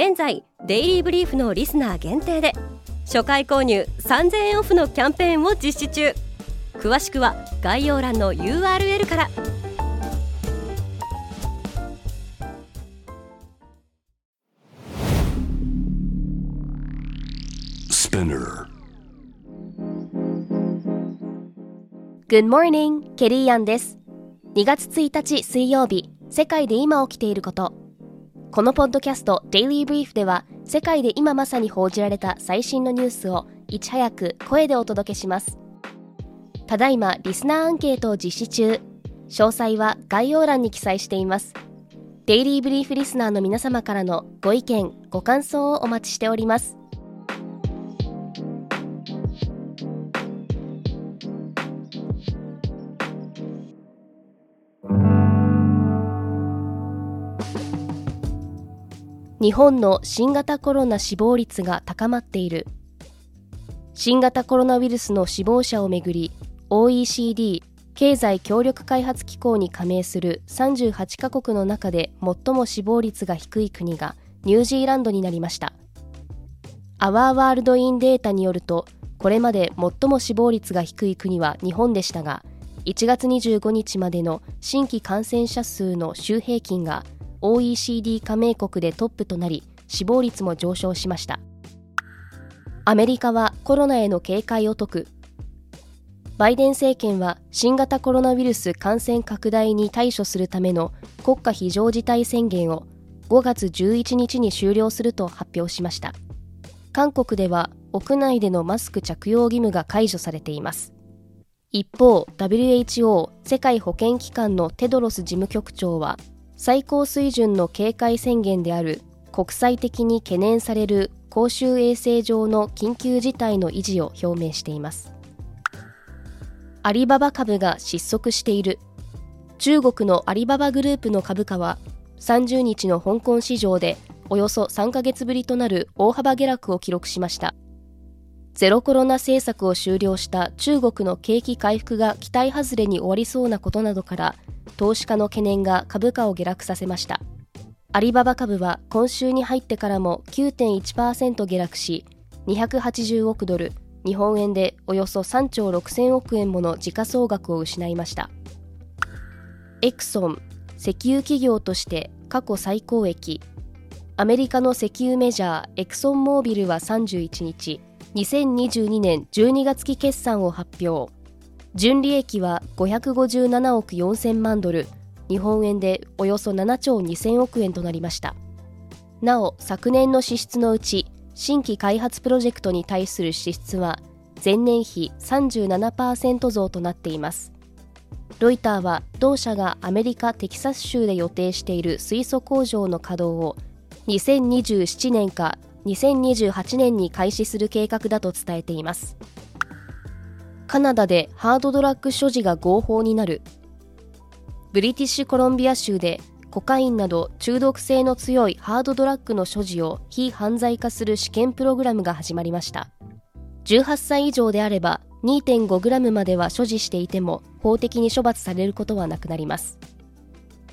現在デイリーブリーフのリスナー限定で初回購入3000円オフのキャンペーンを実施中。詳しくは概要欄の URL から。Good morning, ケリーアンです。2月1日水曜日世界で今起きていることこのポッドキャスト Daily Brief では世界で今まさに報じられた最新のニュースをいち早く声でお届けします。ただいまリスナーアンケートを実施中。詳細は概要欄に記載しています。デイリーブリーフリスナーの皆様からのご意見ご感想をお待ちしております。日本の新型コロナ死亡率が高まっている。新型コロナウイルスの死亡者をめぐり OECD 経済協力開発機構に加盟する38カ国の中で最も死亡率が低い国がニュージーランドになりました。アワーワールドインデータによるとこれまで最も死亡率が低い国は日本でしたが1月25日までの新規感染者数の週平均が OECD 加盟国でトップとなり死亡率も上昇しました。アメリカはコロナへの警戒を解く。バイデン政権は新型コロナウイルス感染拡大に対処するための国家非常事態宣言を5月11日に終了すると発表しました。韓国では屋内でのマスク着用義務が解除されています。一方 WHO 世界保健機関のテドロス事務局長は最高水準の警戒宣言である国際的に懸念される公衆衛生上の緊急事態の維持を表明しています。アリババ株が失速している。中国のアリババグループの株価は30日の香港市場でおよそ3ヶ月ぶりとなる大幅下落を記録しました。ゼロコロナ政策を終了した中国の景気回復が期待外れに終わりそうなことなどから投資家の懸念が株価を下落させました。アリババ株は今週に入ってからも9.1%下落し280億ドル日本円でおよそ3兆6000億円もの時価総額を失いました。エクソン石油企業として過去最高益。アメリカの石油メジャーエクソンモービルは31日2022年12月期決算を発表。純利益は557億4000万ドル。日本円でおよそ7兆2000億円となりました。なお昨年の支出のうち新規開発プロジェクトに対する支出は前年比37%増となっています。ロイターは同社がアメリカ・テキサス州で予定している水素工場の稼働を2027年か2028年に開始する計画だと伝えています。カナダでハードドラッグ所持が合法になる。ブリティッシュコロンビア州でコカインなど中毒性の強いハードドラッグの所持を非犯罪化する試験プログラムが始まりました。18歳以上であれば 2.5g までは所持していても法的に処罰されることはなくなります。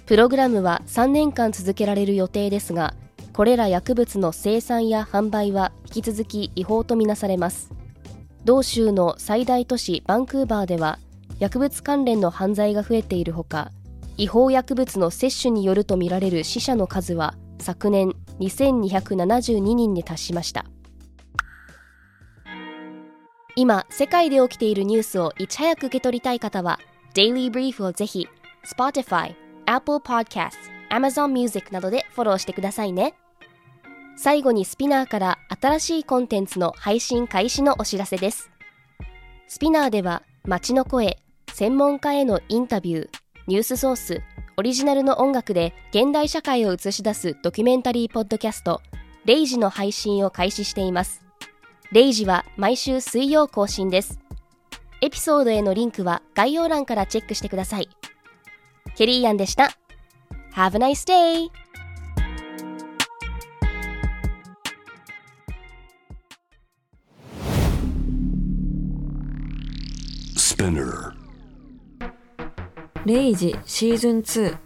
プログラムは3年間続けられる予定ですがこれら薬物の生産や販売は引き続き違法とみなされます。同州の最大都市バンクーバーでは薬物関連の犯罪が増えているほか違法薬物の摂取によるとみられる死者の数は昨年2272人に達しました。今世界で起きているニュースをいち早く受け取りたい方は Daily Brief をぜひ Spotify、Apple Podcast、Amazon Music などでフォローしてくださいね。最後にスピナーから新しいコンテンツの配信開始のお知らせです。スピナーでは街の声、専門家へのインタビュー、ニュースソース、オリジナルの音楽で現代社会を映し出すドキュメンタリーポッドキャストレイジの配信を開始しています。レイジは毎週水曜更新です。エピソードへのリンクは概要欄からチェックしてください。ケリーアンでした。Have a nice day! レイジシーズン2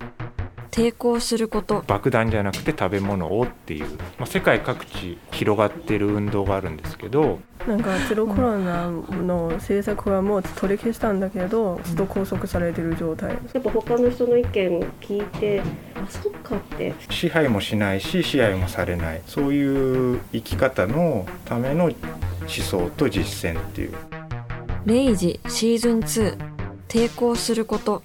抵抗すること。爆弾じゃなくて食べ物をっていう、まあ、世界各地広がってる運動があるんですけど。なんかゼロコロナの政策はもう取り消したんだけどずっと拘束されてる状態、やっぱ他の人の意見聞いてあそっかって。支配もしないし支配もされない。そういう生き方のための思想と実践っていうレイジシーズン2抵抗すること。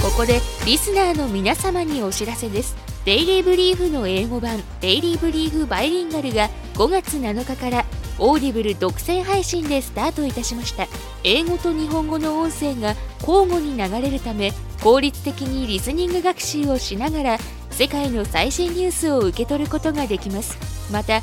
ここでリスナーの皆様にお知らせです。デイリーブリーフの英語版デイリーブリーフバイリンガルが5月7日からオーディブル独占配信でスタートいたしました。英語と日本語の音声が交互に流れるため効率的にリスニング学習をしながら世界の最新ニュースを受け取ることができます。また